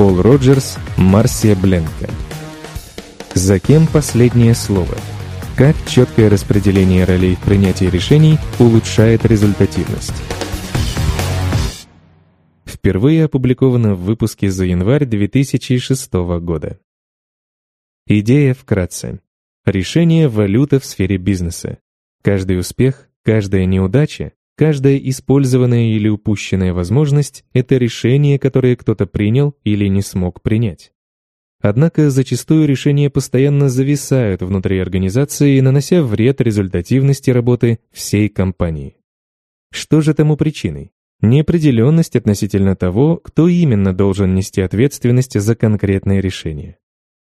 Пол Роджерс, Марсия Бленкен. Закем последнее слово? Как четкое распределение ролей в принятии решений улучшает результативность? Впервые опубликовано в выпуске за январь 2006 года. Идея вкратце. Решение валюты в сфере бизнеса. Каждый успех, каждая неудача Каждая использованная или упущенная возможность – это решение, которое кто-то принял или не смог принять. Однако зачастую решения постоянно зависают внутри организации, нанося вред результативности работы всей компании. Что же тому причиной? Неопределенность относительно того, кто именно должен нести ответственность за конкретное решение.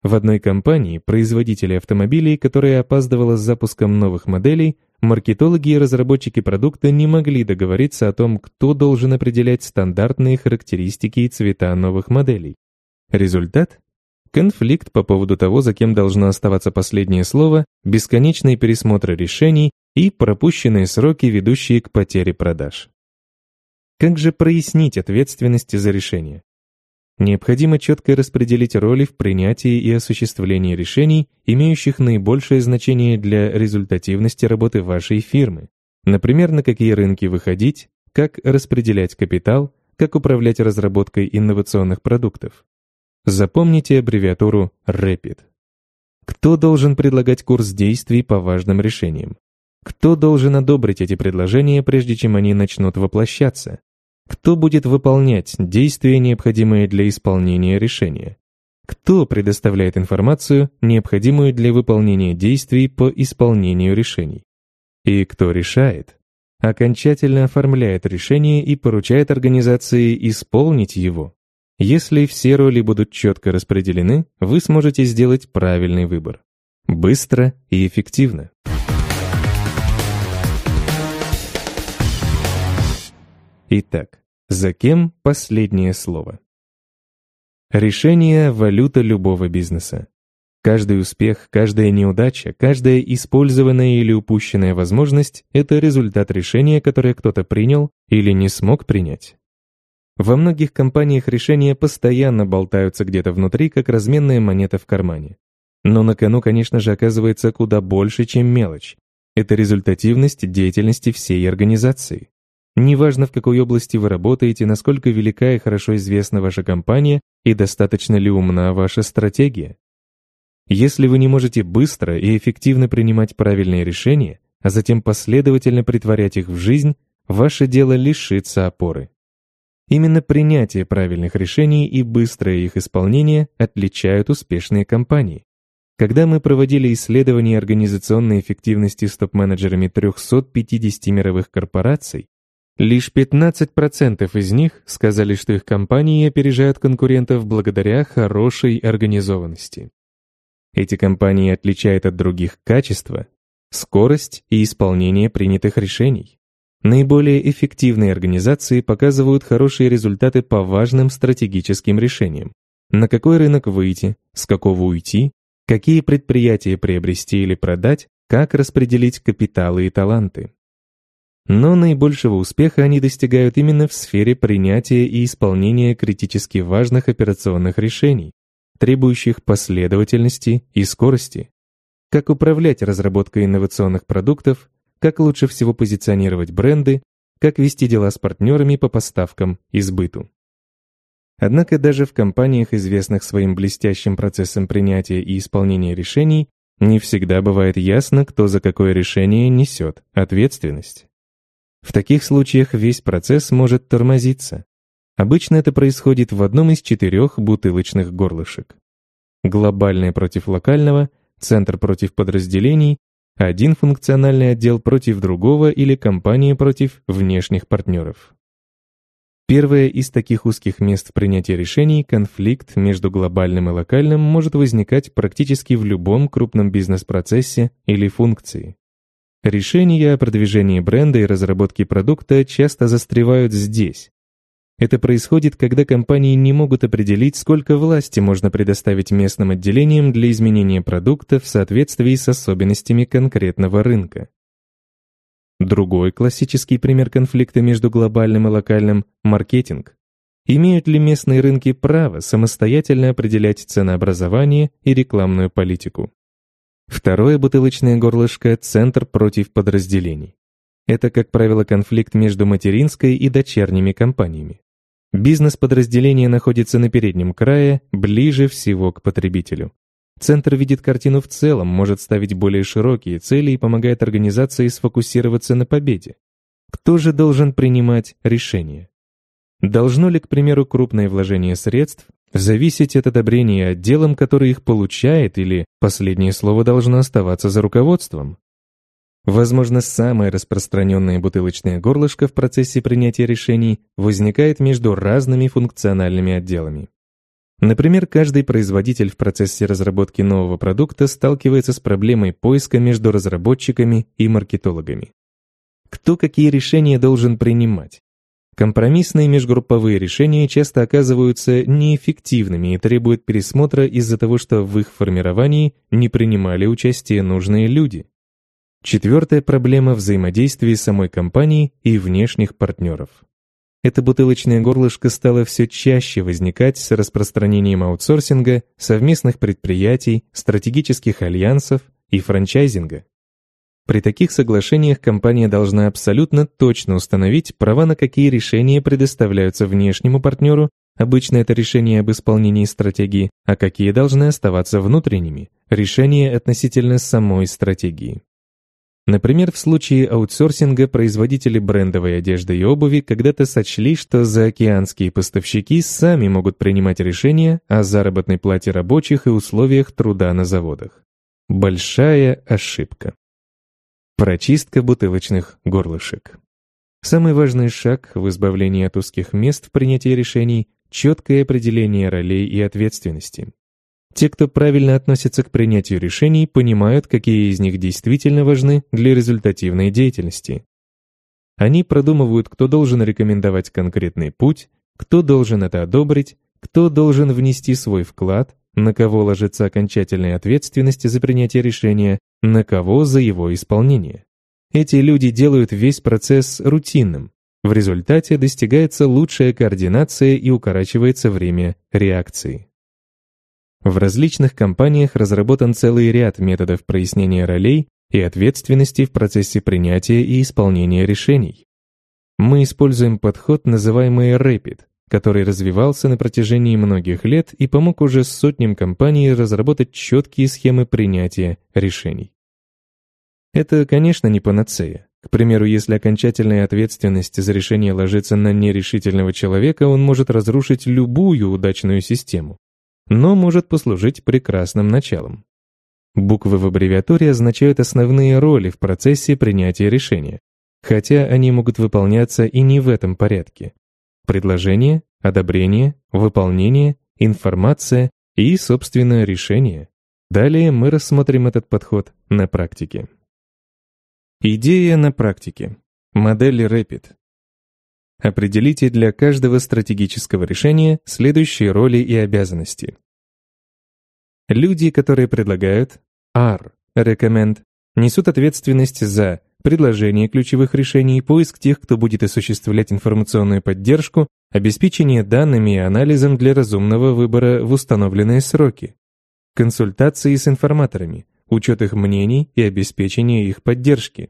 В одной компании производители автомобилей, которая опаздывала с запуском новых моделей, Маркетологи и разработчики продукта не могли договориться о том, кто должен определять стандартные характеристики и цвета новых моделей. Результат — конфликт по поводу того, за кем должно оставаться последнее слово, бесконечные пересмотры решений и пропущенные сроки, ведущие к потере продаж. Как же прояснить ответственность за решение? Необходимо четко распределить роли в принятии и осуществлении решений, имеющих наибольшее значение для результативности работы вашей фирмы. Например, на какие рынки выходить, как распределять капитал, как управлять разработкой инновационных продуктов. Запомните аббревиатуру RAPID. Кто должен предлагать курс действий по важным решениям? Кто должен одобрить эти предложения, прежде чем они начнут воплощаться? Кто будет выполнять действия, необходимые для исполнения решения? Кто предоставляет информацию, необходимую для выполнения действий по исполнению решений? И кто решает? Окончательно оформляет решение и поручает организации исполнить его. Если все роли будут четко распределены, вы сможете сделать правильный выбор. Быстро и эффективно. Итак, за кем последнее слово? Решение – валюта любого бизнеса. Каждый успех, каждая неудача, каждая использованная или упущенная возможность – это результат решения, которое кто-то принял или не смог принять. Во многих компаниях решения постоянно болтаются где-то внутри, как разменная монета в кармане. Но на кону, конечно же, оказывается куда больше, чем мелочь. Это результативность деятельности всей организации. Неважно, в какой области вы работаете, насколько велика и хорошо известна ваша компания и достаточно ли умна ваша стратегия. Если вы не можете быстро и эффективно принимать правильные решения, а затем последовательно притворять их в жизнь, ваше дело лишится опоры. Именно принятие правильных решений и быстрое их исполнение отличают успешные компании. Когда мы проводили исследования организационной эффективности с топ-менеджерами 350 мировых корпораций, Лишь 15% из них сказали, что их компании опережают конкурентов благодаря хорошей организованности. Эти компании отличают от других качество, скорость и исполнение принятых решений. Наиболее эффективные организации показывают хорошие результаты по важным стратегическим решениям. На какой рынок выйти, с какого уйти, какие предприятия приобрести или продать, как распределить капиталы и таланты. Но наибольшего успеха они достигают именно в сфере принятия и исполнения критически важных операционных решений, требующих последовательности и скорости. Как управлять разработкой инновационных продуктов, как лучше всего позиционировать бренды, как вести дела с партнерами по поставкам и сбыту. Однако даже в компаниях, известных своим блестящим процессом принятия и исполнения решений, не всегда бывает ясно, кто за какое решение несет ответственность. В таких случаях весь процесс может тормозиться. Обычно это происходит в одном из четырех бутылочных горлышек. Глобальное против локального, центр против подразделений, один функциональный отдел против другого или компания против внешних партнеров. Первое из таких узких мест принятия решений – конфликт между глобальным и локальным может возникать практически в любом крупном бизнес-процессе или функции. Решения о продвижении бренда и разработке продукта часто застревают здесь. Это происходит, когда компании не могут определить, сколько власти можно предоставить местным отделениям для изменения продукта в соответствии с особенностями конкретного рынка. Другой классический пример конфликта между глобальным и локальным – маркетинг. Имеют ли местные рынки право самостоятельно определять ценообразование и рекламную политику? Второе бутылочное горлышко – центр против подразделений. Это, как правило, конфликт между материнской и дочерними компаниями. Бизнес-подразделение находится на переднем крае, ближе всего к потребителю. Центр видит картину в целом, может ставить более широкие цели и помогает организации сфокусироваться на победе. Кто же должен принимать решение? Должно ли, к примеру, крупное вложение средств Зависеть это одобрение от делом, которое их получает, или последнее слово должно оставаться за руководством. Возможно, самое распространенное бутылочное горлышко в процессе принятия решений возникает между разными функциональными отделами. Например, каждый производитель в процессе разработки нового продукта сталкивается с проблемой поиска между разработчиками и маркетологами. Кто какие решения должен принимать? Компромиссные межгрупповые решения часто оказываются неэффективными и требуют пересмотра из-за того, что в их формировании не принимали участие нужные люди. Четвертая проблема взаимодействия самой компании и внешних партнеров. Это бутылочное горлышко стало все чаще возникать с распространением аутсорсинга, совместных предприятий, стратегических альянсов и франчайзинга. При таких соглашениях компания должна абсолютно точно установить права на какие решения предоставляются внешнему партнеру, обычно это решение об исполнении стратегии, а какие должны оставаться внутренними, решения относительно самой стратегии. Например, в случае аутсорсинга производители брендовой одежды и обуви когда-то сочли, что заокеанские поставщики сами могут принимать решения о заработной плате рабочих и условиях труда на заводах. Большая ошибка. Прочистка бутылочных горлышек. Самый важный шаг в избавлении от узких мест в принятии решений – четкое определение ролей и ответственности. Те, кто правильно относится к принятию решений, понимают, какие из них действительно важны для результативной деятельности. Они продумывают, кто должен рекомендовать конкретный путь, кто должен это одобрить, кто должен внести свой вклад, на кого ложится окончательная ответственность за принятие решения на кого за его исполнение. Эти люди делают весь процесс рутинным. В результате достигается лучшая координация и укорачивается время реакции. В различных компаниях разработан целый ряд методов прояснения ролей и ответственности в процессе принятия и исполнения решений. Мы используем подход, называемый RAPID, который развивался на протяжении многих лет и помог уже сотням компаний разработать четкие схемы принятия решений. Это, конечно, не панацея. К примеру, если окончательная ответственность за решение ложится на нерешительного человека, он может разрушить любую удачную систему, но может послужить прекрасным началом. Буквы в аббревиатуре означают основные роли в процессе принятия решения, хотя они могут выполняться и не в этом порядке. Предложение, одобрение, выполнение, информация и, собственно, решение. Далее мы рассмотрим этот подход на практике. Идея на практике. Модель Rapid. Определите для каждого стратегического решения следующие роли и обязанности. Люди, которые предлагают R, recommend, несут ответственность за предложение ключевых решений, поиск тех, кто будет осуществлять информационную поддержку, обеспечение данными и анализом для разумного выбора в установленные сроки, консультации с информаторами, учет их мнений и обеспечение их поддержки.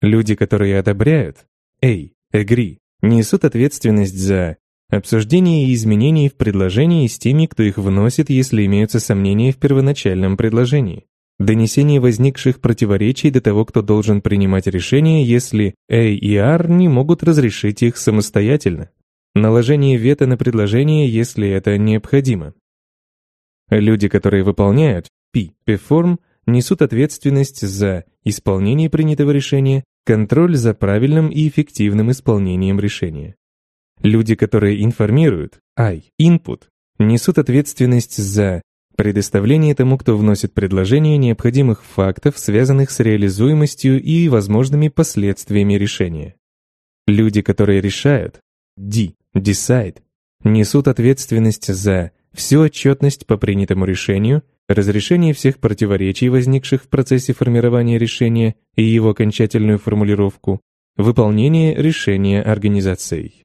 Люди, которые одобряют, эй, эгри, несут ответственность за обсуждение и изменений в предложении с теми, кто их вносит, если имеются сомнения в первоначальном предложении, донесение возникших противоречий до того, кто должен принимать решение, если A и R не могут разрешить их самостоятельно, наложение вето на предложение, если это необходимо. Люди, которые выполняют, P. Perform несут ответственность за исполнение принятого решения, контроль за правильным и эффективным исполнением решения. Люди, которые информируют, I, input, несут ответственность за предоставление тому, кто вносит предложение необходимых фактов, связанных с реализуемостью и возможными последствиями решения. Люди, которые решают, D, decide, несут ответственность за всю отчетность по принятому решению – Разрешение всех противоречий, возникших в процессе формирования решения и его окончательную формулировку, выполнение решения организацией.